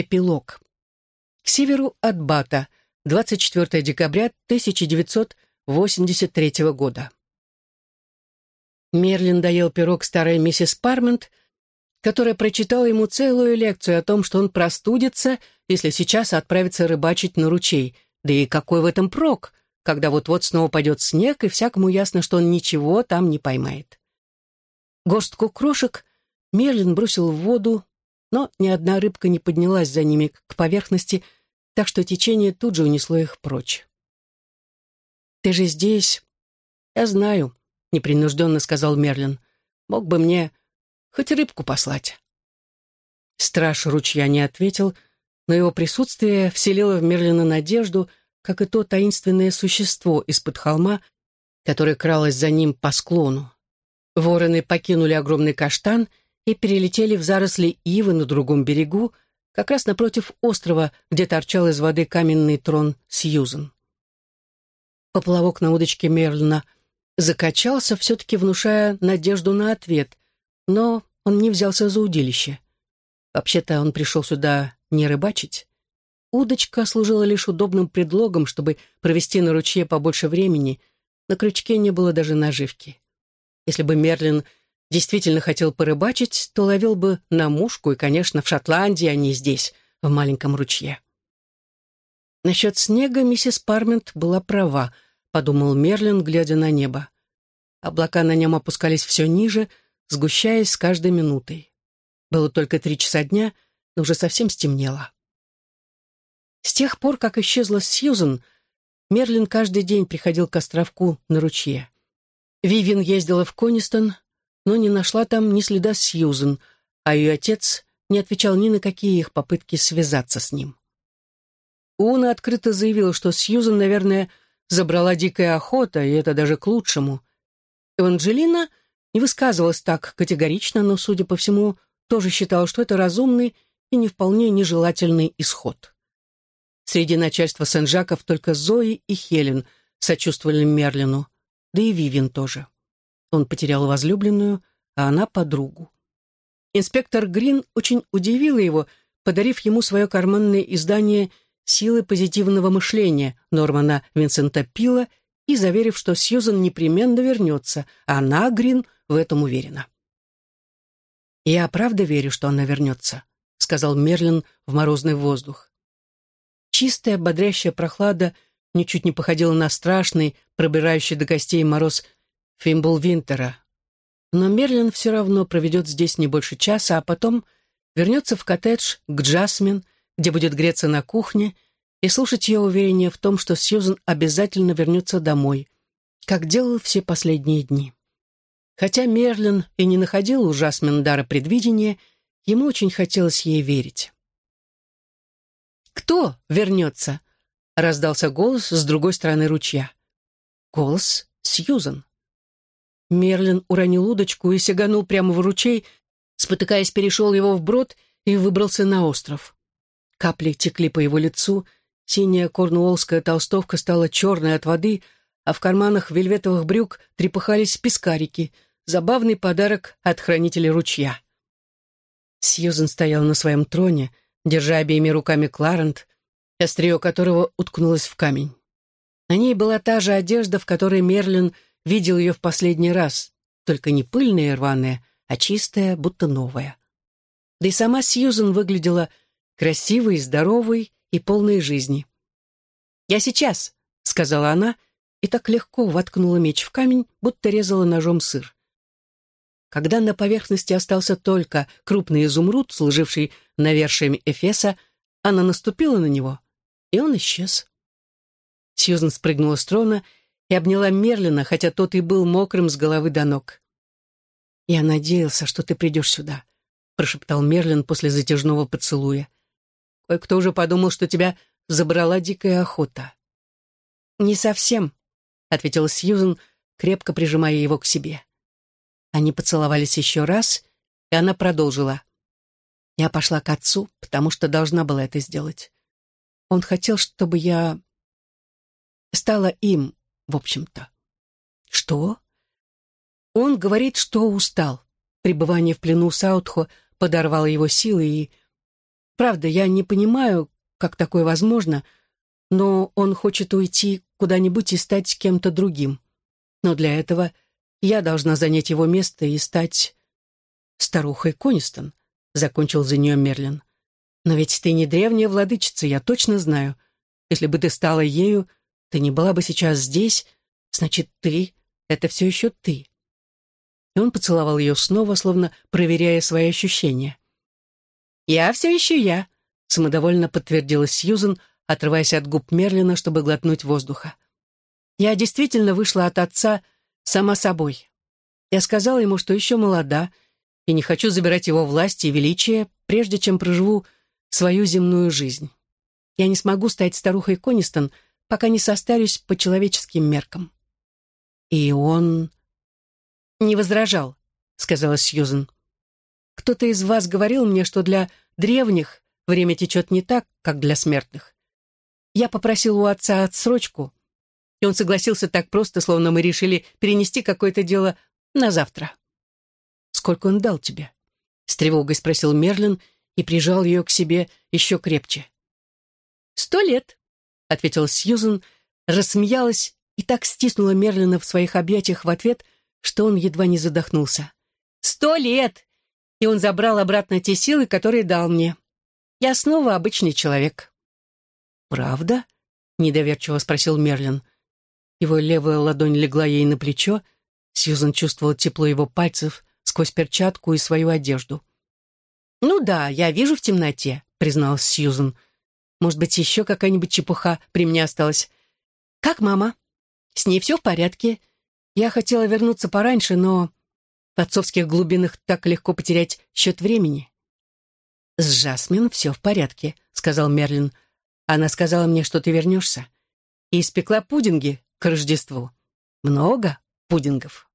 Эпилог. К северу от Бата, 24 декабря 1983 года. Мерлин доел пирог старой миссис Пармент, которая прочитала ему целую лекцию о том, что он простудится, если сейчас отправится рыбачить на ручей. Да и какой в этом прок, когда вот-вот снова пойдет снег, и всякому ясно, что он ничего там не поймает. Горстку крошек Мерлин бросил в воду, но ни одна рыбка не поднялась за ними к поверхности, так что течение тут же унесло их прочь. «Ты же здесь?» «Я знаю», — непринужденно сказал Мерлин. «Мог бы мне хоть рыбку послать». Страж ручья не ответил, но его присутствие вселило в Мерлина надежду, как и то таинственное существо из-под холма, которое кралось за ним по склону. Вороны покинули огромный каштан — и перелетели в заросли ивы на другом берегу, как раз напротив острова, где торчал из воды каменный трон Сьюзен. Поплавок на удочке Мерлина закачался, все-таки внушая надежду на ответ, но он не взялся за удилище. Вообще-то он пришел сюда не рыбачить. Удочка служила лишь удобным предлогом, чтобы провести на ручье побольше времени, на крючке не было даже наживки. Если бы Мерлин действительно хотел порыбачить, то ловил бы на мушку и, конечно, в Шотландии, а не здесь, в маленьком ручье. Насчет снега миссис Пармент была права, подумал Мерлин, глядя на небо. Облака на нем опускались все ниже, сгущаясь с каждой минутой. Было только три часа дня, но уже совсем стемнело. С тех пор, как исчезла Сьюзен, Мерлин каждый день приходил к островку на ручье. Вивин ездила в Конистон, но не нашла там ни следа Сьюзен, а ее отец не отвечал ни на какие их попытки связаться с ним. Уна открыто заявила, что Сьюзен, наверное, забрала дикая охота, и это даже к лучшему. Эванджелина не высказывалась так категорично, но, судя по всему, тоже считала, что это разумный и не вполне нежелательный исход. Среди начальства Сен-Жаков только Зои и Хелен сочувствовали Мерлину, да и Вивин тоже. Он потерял возлюбленную, а она — подругу. Инспектор Грин очень удивила его, подарив ему свое карманное издание «Силы позитивного мышления» Нормана Винсента Пила и заверив, что Сьюзан непременно вернется, а она, Грин, в этом уверена. «Я правда верю, что она вернется», — сказал Мерлин в морозный воздух. Чистая, бодрящая прохлада ничуть не походила на страшный, пробирающий до костей мороз Фимбл Винтера. Но Мерлин все равно проведет здесь не больше часа, а потом вернется в коттедж к Джасмин, где будет греться на кухне и слушать ее уверение в том, что Сьюзен обязательно вернется домой, как делал все последние дни. Хотя Мерлин и не находил у Жасмин дара предвидения, ему очень хотелось ей верить. «Кто вернется?» — раздался голос с другой стороны ручья. Голос Сьюзен. Мерлин уронил удочку и сиганул прямо в ручей, спотыкаясь, перешел его вброд и выбрался на остров. Капли текли по его лицу, синяя корнуолская толстовка стала черной от воды, а в карманах вельветовых брюк трепыхались пескарики, забавный подарок от хранителя ручья. Сьюзен стоял на своем троне, держа обеими руками Кларент, острие которого уткнулось в камень. На ней была та же одежда, в которой Мерлин видел ее в последний раз, только не пыльная и рваная, а чистая, будто новая. Да и сама Сьюзен выглядела красивой, здоровой и полной жизни. «Я сейчас», — сказала она, и так легко воткнула меч в камень, будто резала ножом сыр. Когда на поверхности остался только крупный изумруд, служивший навершием Эфеса, она наступила на него, и он исчез. Сьюзен спрыгнула с трона и обняла Мерлина, хотя тот и был мокрым с головы до ног. «Я надеялся, что ты придешь сюда», — прошептал Мерлин после затяжного поцелуя. «Кое-кто уже подумал, что тебя забрала дикая охота». «Не совсем», — ответила Сьюзен, крепко прижимая его к себе. Они поцеловались еще раз, и она продолжила. «Я пошла к отцу, потому что должна была это сделать. Он хотел, чтобы я стала им, в общем-то. Что? Он говорит, что устал. Пребывание в плену Саутхо подорвало его силы и... Правда, я не понимаю, как такое возможно, но он хочет уйти куда-нибудь и стать кем-то другим. Но для этого я должна занять его место и стать старухой Конистон, закончил за нее Мерлин. Но ведь ты не древняя владычица, я точно знаю. Если бы ты стала ею, ты не была бы сейчас здесь, значит, ты — это все еще ты. И он поцеловал ее снова, словно проверяя свои ощущения. «Я все еще я», — самодовольно подтвердила Сьюзен, отрываясь от губ Мерлина, чтобы глотнуть воздуха. «Я действительно вышла от отца сама собой. Я сказала ему, что еще молода, и не хочу забирать его власть и величие, прежде чем проживу свою земную жизнь. Я не смогу стать старухой Конистон, пока не состарюсь по человеческим меркам. И он не возражал, сказала Сьюзен. Кто-то из вас говорил мне, что для древних время течет не так, как для смертных. Я попросил у отца отсрочку, и он согласился так просто, словно мы решили перенести какое-то дело на завтра. «Сколько он дал тебе?» — с тревогой спросил Мерлин и прижал ее к себе еще крепче. «Сто лет», — ответила Сьюзен, рассмеялась и так стиснула Мерлина в своих объятиях в ответ, что он едва не задохнулся. «Сто лет!» И он забрал обратно те силы, которые дал мне. Я снова обычный человек. «Правда?» — недоверчиво спросил Мерлин. Его левая ладонь легла ей на плечо, Сьюзен чувствовала тепло его пальцев сквозь перчатку и свою одежду. «Ну да, я вижу в темноте», — призналась Сьюзен. «Может быть, еще какая-нибудь чепуха при мне осталась. Как мама? С ней все в порядке. Я хотела вернуться пораньше, но в отцовских глубинах так легко потерять счет времени». «С Жасмин все в порядке», — сказал Мерлин. «Она сказала мне, что ты вернешься. И испекла пудинги к Рождеству. Много пудингов».